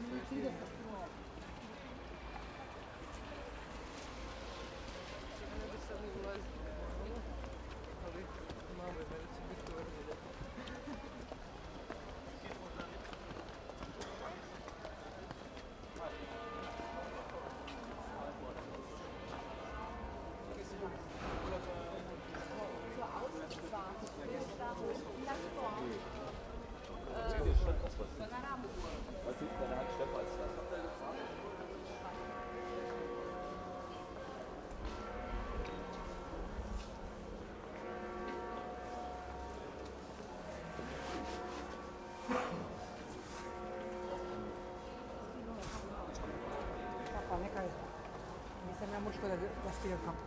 Mentira, Vamos fazer, vamos fazer o campo.